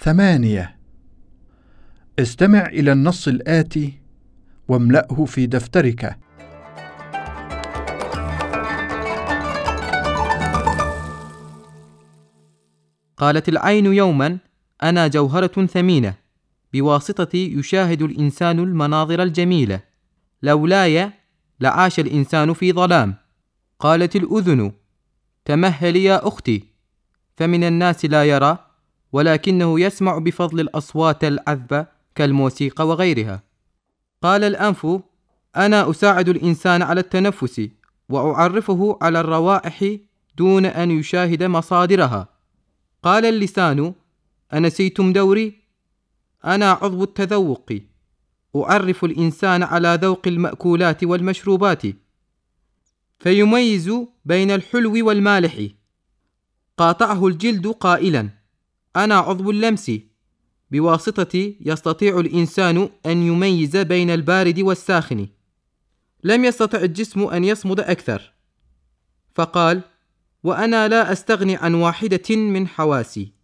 ثمانية. استمع إلى النص الآتي واملأه في دفترك. قالت العين يوما أنا جوهرة ثمينة. بواسطتي يشاهد الإنسان المناظر الجميلة. لولاي لعاش الإنسان في ظلام. قالت الأذن تمهلي يا أختي. فمن الناس لا يرى ولكنه يسمع بفضل الأصوات العذبة كالموسيقى وغيرها. قال الأنف أنا أساعد الإنسان على التنفس وأعرفه على الروائح دون أن يشاهد مصادرها. قال اللسان أنسيتم دوري؟ أنا عضو التذوق. أعرف الإنسان على ذوق المأكولات والمشروبات. فيميز بين الحلو والمالح. قاطعه الجلد قائلا. أنا عضو اللمس. بواسطتي يستطيع الإنسان أن يميز بين البارد والساخن. لم يستطع الجسم أن يصمد أكثر. فقال وأنا لا أستغني عن واحدة من حواسي.